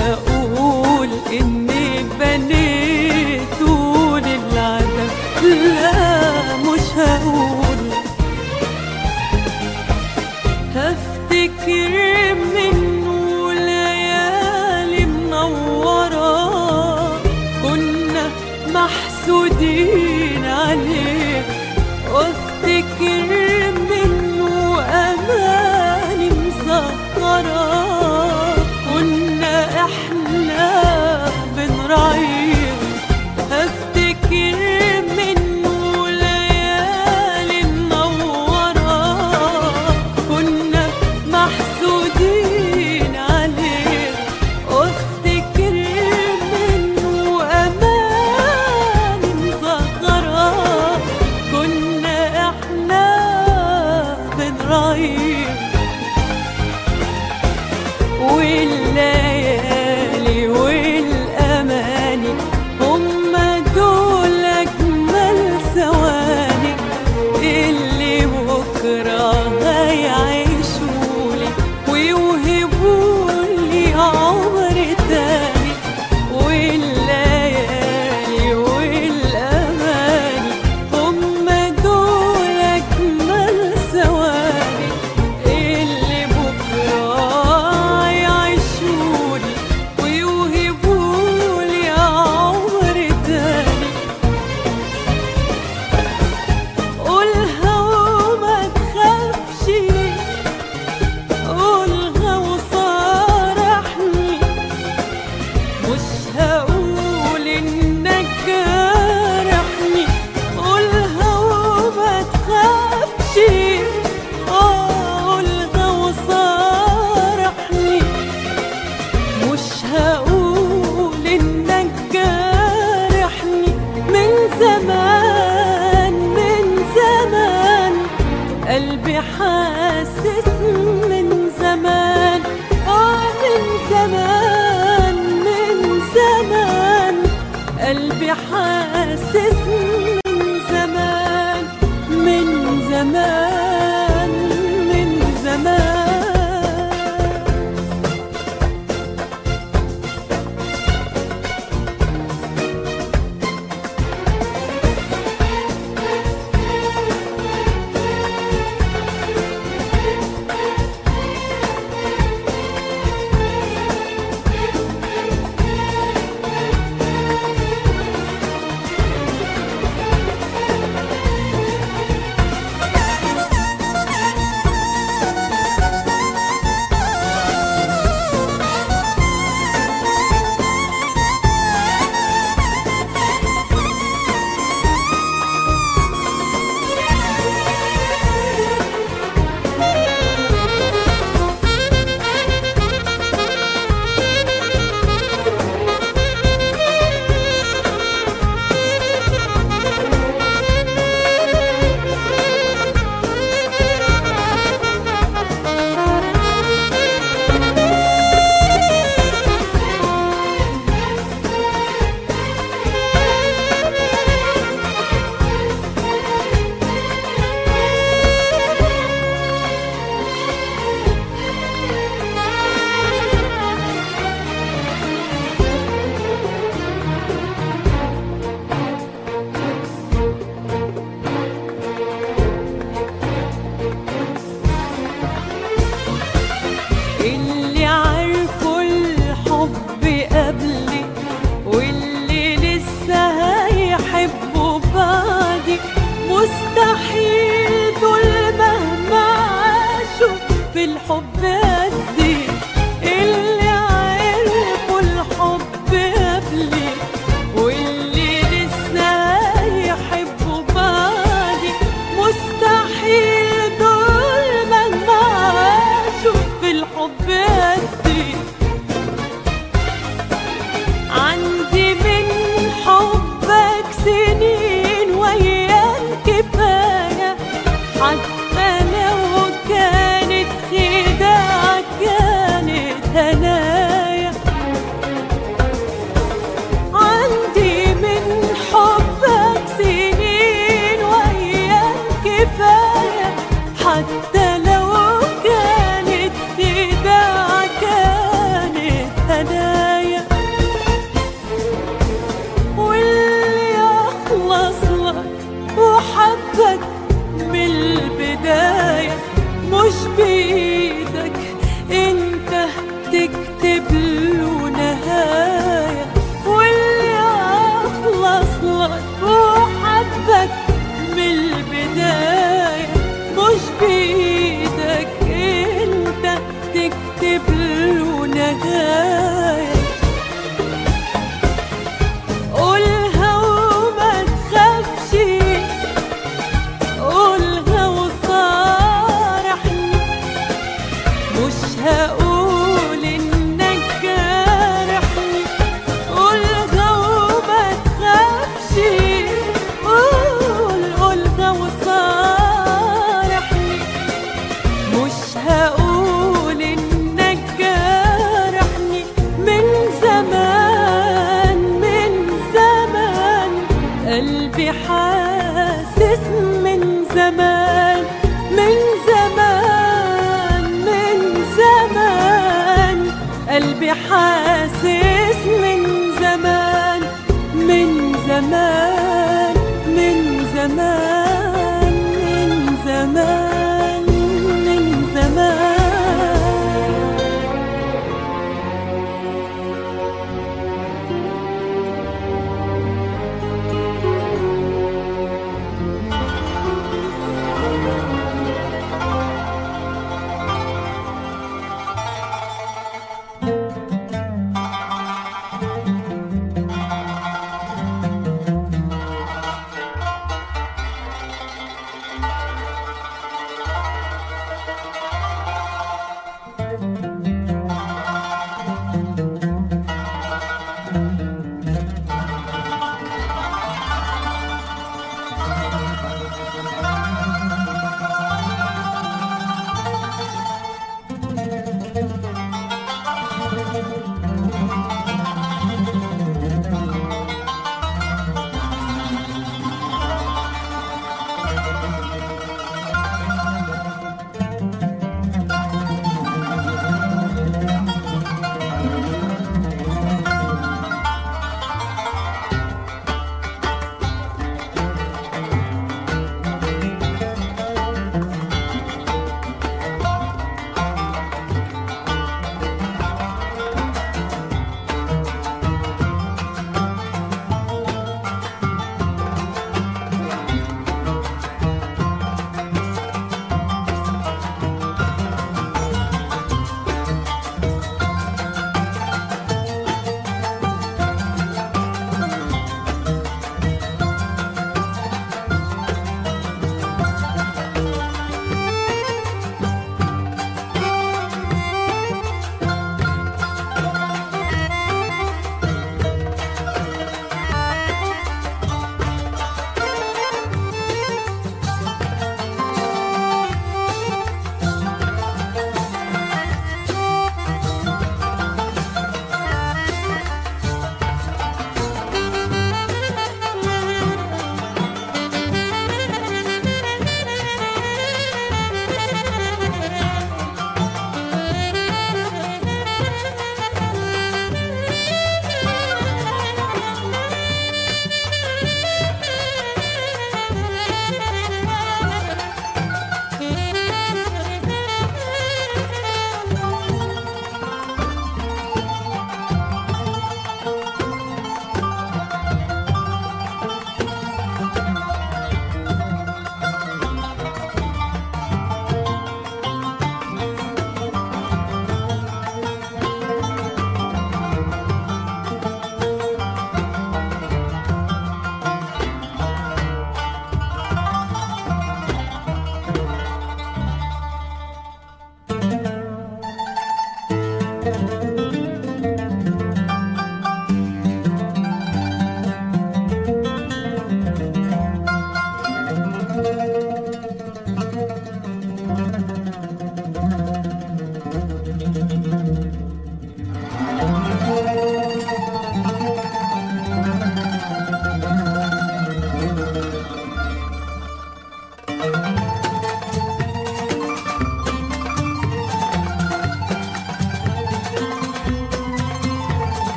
مش هقول إني بنيته للعدم لا مش هقول.